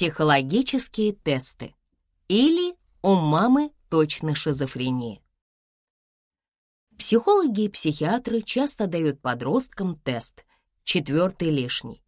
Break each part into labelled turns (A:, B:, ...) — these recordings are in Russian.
A: Психологические тесты или у мамы точно шизофрения. Психологи и психиатры часто дают подросткам тест «четвертый лишний».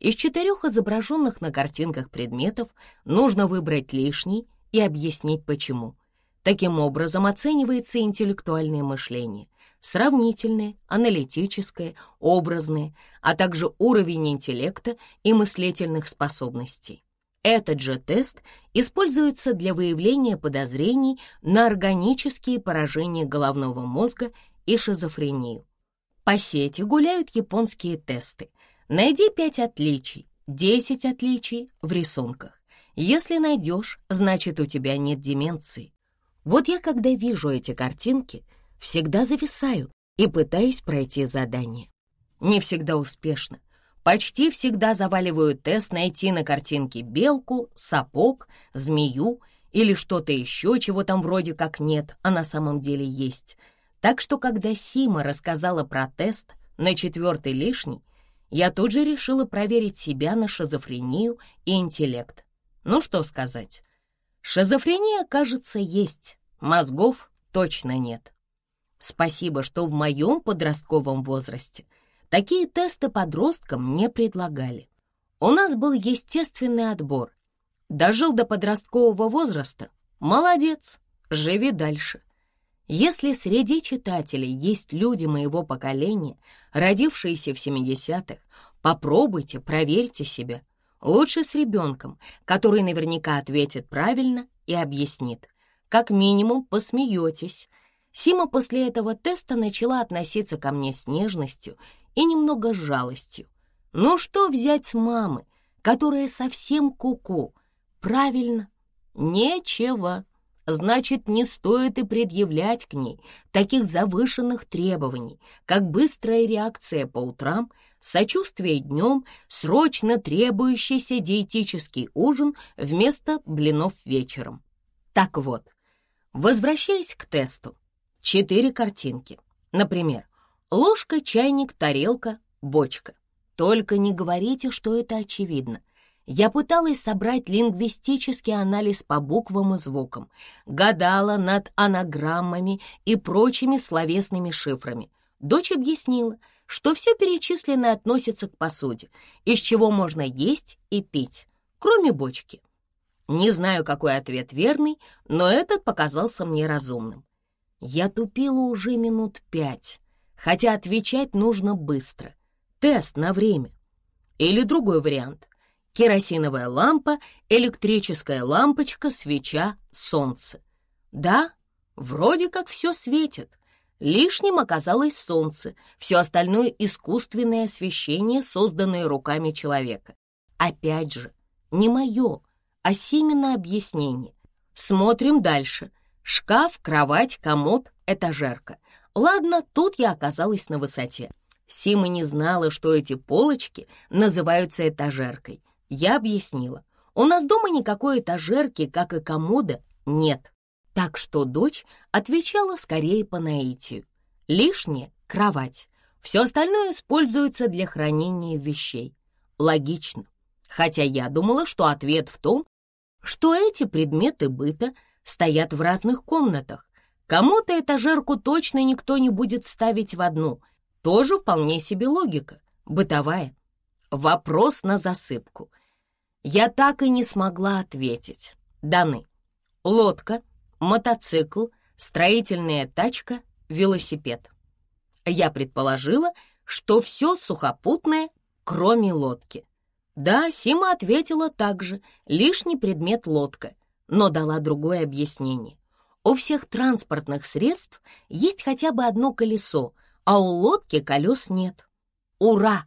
A: Из четырех изображенных на картинках предметов нужно выбрать лишний и объяснить почему. Таким образом оценивается интеллектуальное мышление, сравнительное, аналитическое, образное, а также уровень интеллекта и мыслительных способностей. Этот же тест используется для выявления подозрений на органические поражения головного мозга и шизофрению. По сети гуляют японские тесты. Найди 5 отличий, 10 отличий в рисунках. Если найдешь, значит у тебя нет деменции. Вот я, когда вижу эти картинки, всегда зависаю и пытаюсь пройти задание. Не всегда успешно. Почти всегда заваливаю тест найти на картинке белку, сапог, змею или что-то еще, чего там вроде как нет, а на самом деле есть. Так что, когда Сима рассказала про тест на четвертый лишний, я тут же решила проверить себя на шизофрению и интеллект. Ну что сказать, шизофрения, кажется, есть, мозгов точно нет. Спасибо, что в моем подростковом возрасте — Такие тесты подросткам не предлагали. У нас был естественный отбор. Дожил до подросткового возраста? Молодец, живи дальше. Если среди читателей есть люди моего поколения, родившиеся в 70-х, попробуйте, проверьте себя. Лучше с ребенком, который наверняка ответит правильно и объяснит. Как минимум посмеетесь. Сима после этого теста начала относиться ко мне с нежностью и немного жалостью. Ну что взять с мамы, которая совсем куку? -ку? Правильно, нечего. Значит, не стоит и предъявлять к ней таких завышенных требований, как быстрая реакция по утрам, сочувствие днем, срочно требующийся диетический ужин вместо блинов вечером. Так вот, возвращаясь к тесту, четыре картинки. Например, Ложка, чайник, тарелка, бочка. Только не говорите, что это очевидно. Я пыталась собрать лингвистический анализ по буквам и звукам, гадала над анаграммами и прочими словесными шифрами. Дочь объяснила, что все перечисленное относится к посуде, из чего можно есть и пить, кроме бочки. Не знаю, какой ответ верный, но этот показался мне разумным. Я тупила уже минут пять, хотя отвечать нужно быстро. Тест на время. Или другой вариант. Керосиновая лампа, электрическая лампочка, свеча, солнце. Да, вроде как все светит. Лишним оказалось солнце, все остальное искусственное освещение, созданное руками человека. Опять же, не мое, а Симина объяснение. Смотрим дальше. Шкаф, кровать, комод, этажерка. Ладно, тут я оказалась на высоте. Сима не знала, что эти полочки называются этажеркой. Я объяснила. У нас дома никакой этажерки, как и комода, нет. Так что дочь отвечала скорее по наитию. Лишнее — кровать. Все остальное используется для хранения вещей. Логично. Хотя я думала, что ответ в том, что эти предметы быта стоят в разных комнатах, Кому-то этажерку точно никто не будет ставить в одну. Тоже вполне себе логика, бытовая. Вопрос на засыпку. Я так и не смогла ответить. Даны. Лодка, мотоцикл, строительная тачка, велосипед. Я предположила, что все сухопутное, кроме лодки. Да, Сима ответила так же, лишний предмет лодка, но дала другое объяснение. У всех транспортных средств есть хотя бы одно колесо, а у лодки колес нет. Ура!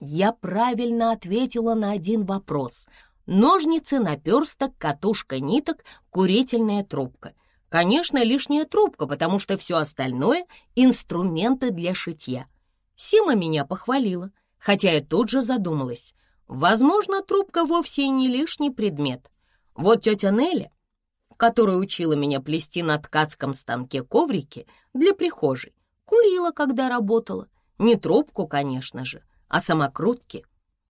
A: Я правильно ответила на один вопрос. Ножницы, наперсток, катушка ниток, курительная трубка. Конечно, лишняя трубка, потому что все остальное — инструменты для шитья. Сима меня похвалила, хотя я тут же задумалась. Возможно, трубка вовсе и не лишний предмет. Вот тетя Неля которая учила меня плести на ткацком станке коврики для прихожей, курила, когда работала. Не трубку, конечно же, а самокрутки.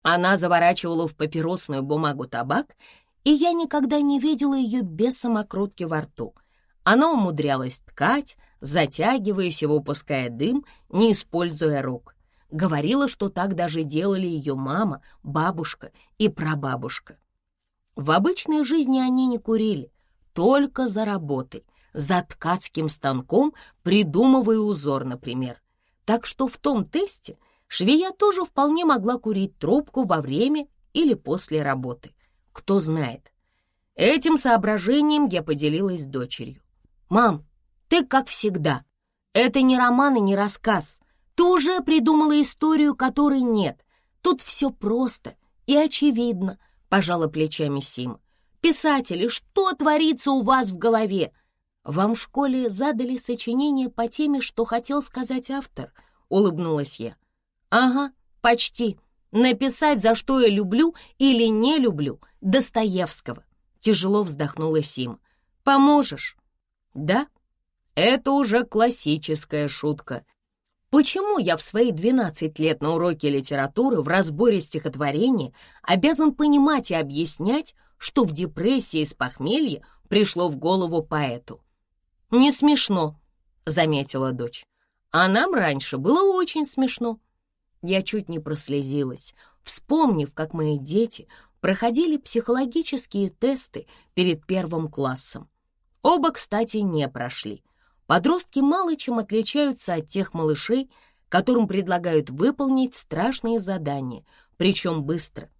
A: Она заворачивала в папиросную бумагу табак, и я никогда не видела ее без самокрутки во рту. Она умудрялась ткать, затягиваясь и выпуская дым, не используя рук. Говорила, что так даже делали ее мама, бабушка и прабабушка. В обычной жизни они не курили, только за работой, за ткацким станком, придумывая узор, например. Так что в том тесте швея тоже вполне могла курить трубку во время или после работы. Кто знает. Этим соображением я поделилась с дочерью. «Мам, ты как всегда. Это не роман и не рассказ. Ты уже придумала историю, которой нет. Тут все просто и очевидно», — пожала плечами Сима. «Писатели, что творится у вас в голове? Вам в школе задали сочинение по теме, что хотел сказать автор?» — улыбнулась я. «Ага, почти. Написать, за что я люблю или не люблю Достоевского». Тяжело вздохнула Сима. «Поможешь?» «Да, это уже классическая шутка. Почему я в свои 12 лет на уроке литературы в разборе стихотворения обязан понимать и объяснять, что в депрессии с похмелья пришло в голову поэту? «Не смешно», — заметила дочь. «А нам раньше было очень смешно». Я чуть не прослезилась, вспомнив, как мои дети проходили психологические тесты перед первым классом. Оба, кстати, не прошли — Подростки мало чем отличаются от тех малышей, которым предлагают выполнить страшные задания, причем быстро.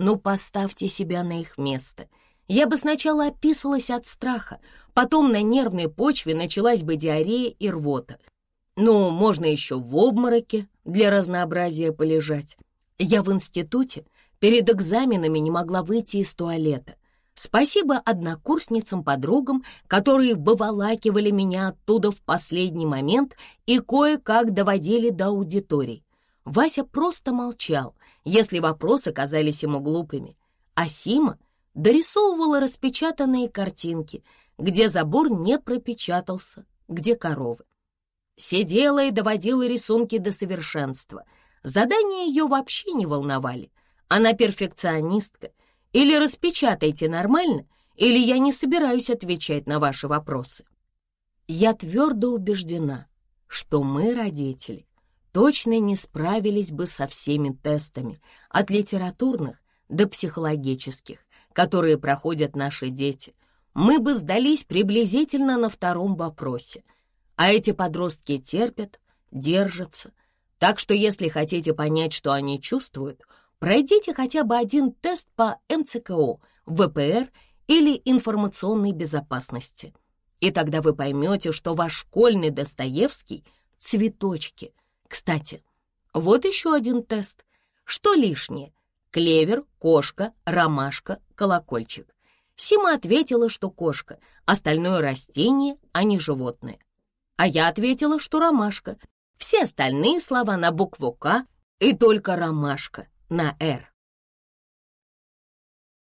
A: Ну, поставьте себя на их место. Я бы сначала описалась от страха, потом на нервной почве началась бы диарея и рвота. Ну, можно еще в обмороке для разнообразия полежать. Я в институте перед экзаменами не могла выйти из туалета. Спасибо однокурсницам-подругам, которые выволакивали меня оттуда в последний момент и кое-как доводили до аудиторий. Вася просто молчал, если вопросы казались ему глупыми, а Сима дорисовывала распечатанные картинки, где забор не пропечатался, где коровы. Сидела и доводила рисунки до совершенства. Задания ее вообще не волновали. Она перфекционистка — или распечатайте нормально, или я не собираюсь отвечать на ваши вопросы. Я твердо убеждена, что мы, родители, точно не справились бы со всеми тестами, от литературных до психологических, которые проходят наши дети. Мы бы сдались приблизительно на втором вопросе. А эти подростки терпят, держатся. Так что если хотите понять, что они чувствуют, Пройдите хотя бы один тест по МЦКО, ВПР или информационной безопасности. И тогда вы поймете, что ваш школьный Достоевский — цветочки. Кстати, вот еще один тест. Что лишнее? Клевер, кошка, ромашка, колокольчик. Сима ответила, что кошка, остальное растение, а не животное. А я ответила, что ромашка. Все остальные слова на букву «К» и только ромашка на «Р».